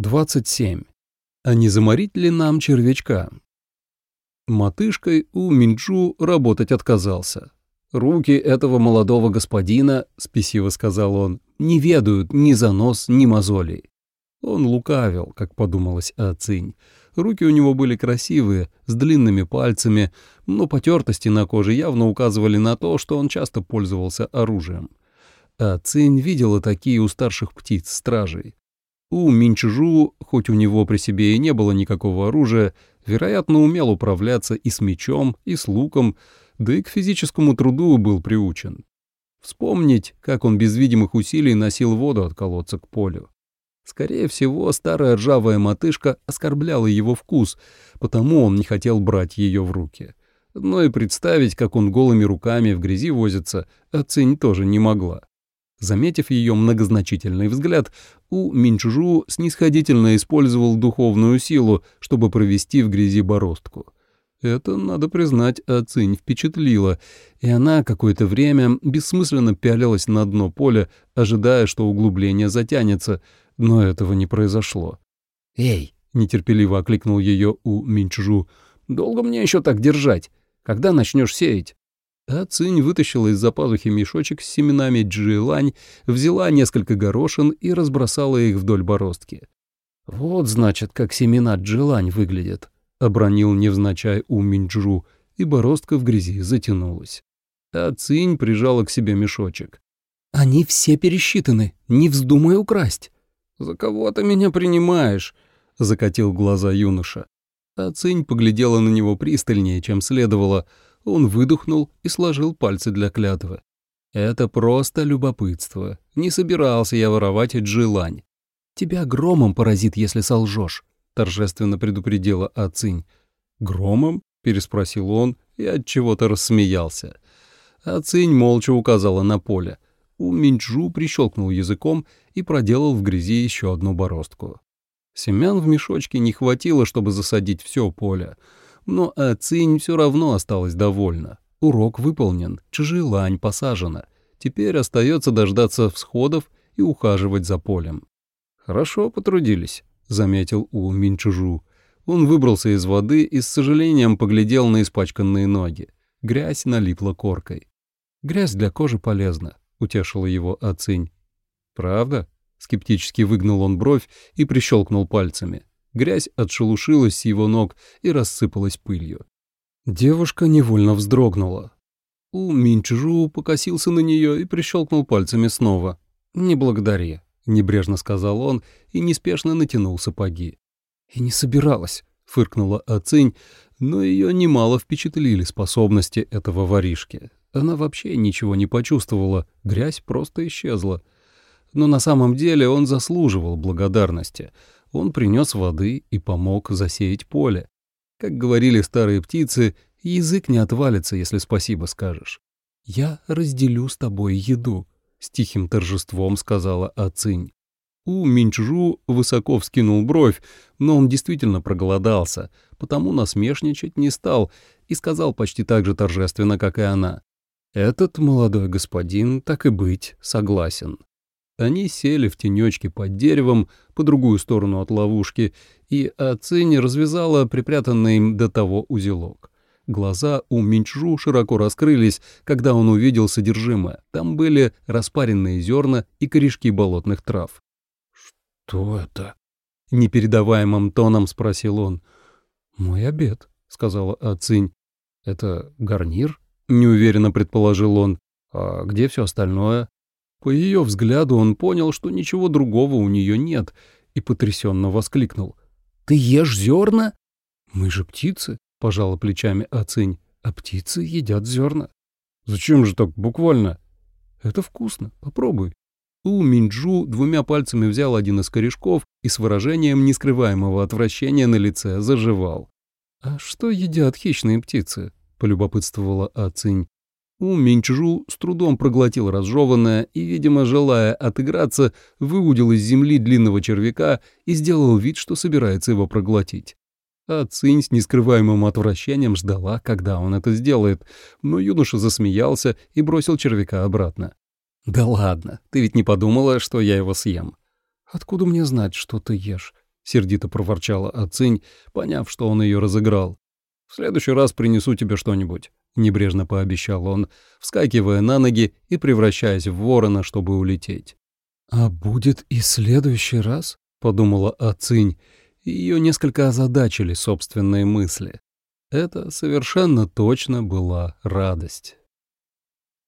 27. А не заморить ли нам червячка? Матышкой у Минджу работать отказался. «Руки этого молодого господина, — спесиво сказал он, — не ведают ни занос, ни мозолей». Он лукавил, как подумалось о Цинь. Руки у него были красивые, с длинными пальцами, но потертости на коже явно указывали на то, что он часто пользовался оружием. А Цинь видела такие у старших птиц, стражей. У Минчжу, хоть у него при себе и не было никакого оружия, вероятно, умел управляться и с мечом, и с луком, да и к физическому труду был приучен. Вспомнить, как он без видимых усилий носил воду от колодца к полю. Скорее всего, старая ржавая мотышка оскорбляла его вкус, потому он не хотел брать ее в руки. Но и представить, как он голыми руками в грязи возится, оценить тоже не могла. Заметив ее многозначительный взгляд, У Минчжу снисходительно использовал духовную силу, чтобы провести в грязи бороздку. Это, надо признать, Ацинь впечатлило, и она какое-то время бессмысленно пялилась на дно поля, ожидая, что углубление затянется, но этого не произошло. «Эй!» — нетерпеливо окликнул ее У Минчжу. «Долго мне еще так держать? Когда начнешь сеять?» А Цинь вытащила из-за пазухи мешочек с семенами джилань, взяла несколько горошин и разбросала их вдоль бороздки. «Вот, значит, как семена джилань выглядят», — обронил невзначай у Минджу, и бороздка в грязи затянулась. А Цинь прижала к себе мешочек. «Они все пересчитаны, не вздумай украсть». «За кого ты меня принимаешь?» — закатил глаза юноша. А Цинь поглядела на него пристальнее, чем следовало, — он выдохнул и сложил пальцы для клятвы. «Это просто любопытство. Не собирался я воровать джилань. Тебя громом поразит, если солжешь», — торжественно предупредила Ацинь. «Громом?» — переспросил он и от чего то рассмеялся. Ацинь молча указала на поле. У Минджу прищелкнул языком и проделал в грязи еще одну бороздку. Семян в мешочке не хватило, чтобы засадить все поле — но Ацинь все равно осталась довольна. Урок выполнен, лань посажена. Теперь остается дождаться всходов и ухаживать за полем. «Хорошо потрудились», — заметил У Минчужу. Он выбрался из воды и с сожалением поглядел на испачканные ноги. Грязь налипла коркой. «Грязь для кожи полезна», — утешила его Ацинь. «Правда?» — скептически выгнул он бровь и прищелкнул пальцами. Грязь отшелушилась с его ног и рассыпалась пылью. Девушка невольно вздрогнула. У Минчжу покосился на нее и прищелкнул пальцами снова. «Не благодари», — небрежно сказал он и неспешно натянул сапоги. «И не собиралась», — фыркнула Ацинь, но ее немало впечатлили способности этого воришки. Она вообще ничего не почувствовала, грязь просто исчезла. Но на самом деле он заслуживал благодарности — он принес воды и помог засеять поле. Как говорили старые птицы, язык не отвалится, если спасибо скажешь. «Я разделю с тобой еду», — с тихим торжеством сказала Ацинь. У Минчжу высоко вскинул бровь, но он действительно проголодался, потому насмешничать не стал и сказал почти так же торжественно, как и она. «Этот молодой господин, так и быть, согласен». Они сели в тенечке под деревом по другую сторону от ловушки, и Ацинь развязала припрятанный им до того узелок. Глаза у Минчжу широко раскрылись, когда он увидел содержимое. Там были распаренные зерна и корешки болотных трав. «Что это?» — непередаваемым тоном спросил он. «Мой обед», — сказала Ацинь. «Это гарнир?» — неуверенно предположил он. «А где все остальное?» По ее взгляду он понял, что ничего другого у нее нет, и потрясенно воскликнул. «Ты ешь зерна?» «Мы же птицы», — пожала плечами Ацинь, — «а птицы едят зерна». «Зачем же так буквально?» «Это вкусно, попробуй». У Минджу двумя пальцами взял один из корешков и с выражением нескрываемого отвращения на лице заживал. «А что едят хищные птицы?» — полюбопытствовала Ацинь. У Минчжу с трудом проглотил разжеванное и, видимо, желая отыграться, выудил из земли длинного червяка и сделал вид, что собирается его проглотить. А Цинь с нескрываемым отвращением ждала, когда он это сделает, но юноша засмеялся и бросил червяка обратно. «Да ладно, ты ведь не подумала, что я его съем?» «Откуда мне знать, что ты ешь?» сердито проворчала Ацинь, поняв, что он ее разыграл. «В следующий раз принесу тебе что-нибудь», — небрежно пообещал он, вскакивая на ноги и превращаясь в ворона, чтобы улететь. «А будет и следующий раз?» — подумала Ацинь. Ее несколько озадачили собственные мысли. Это совершенно точно была радость.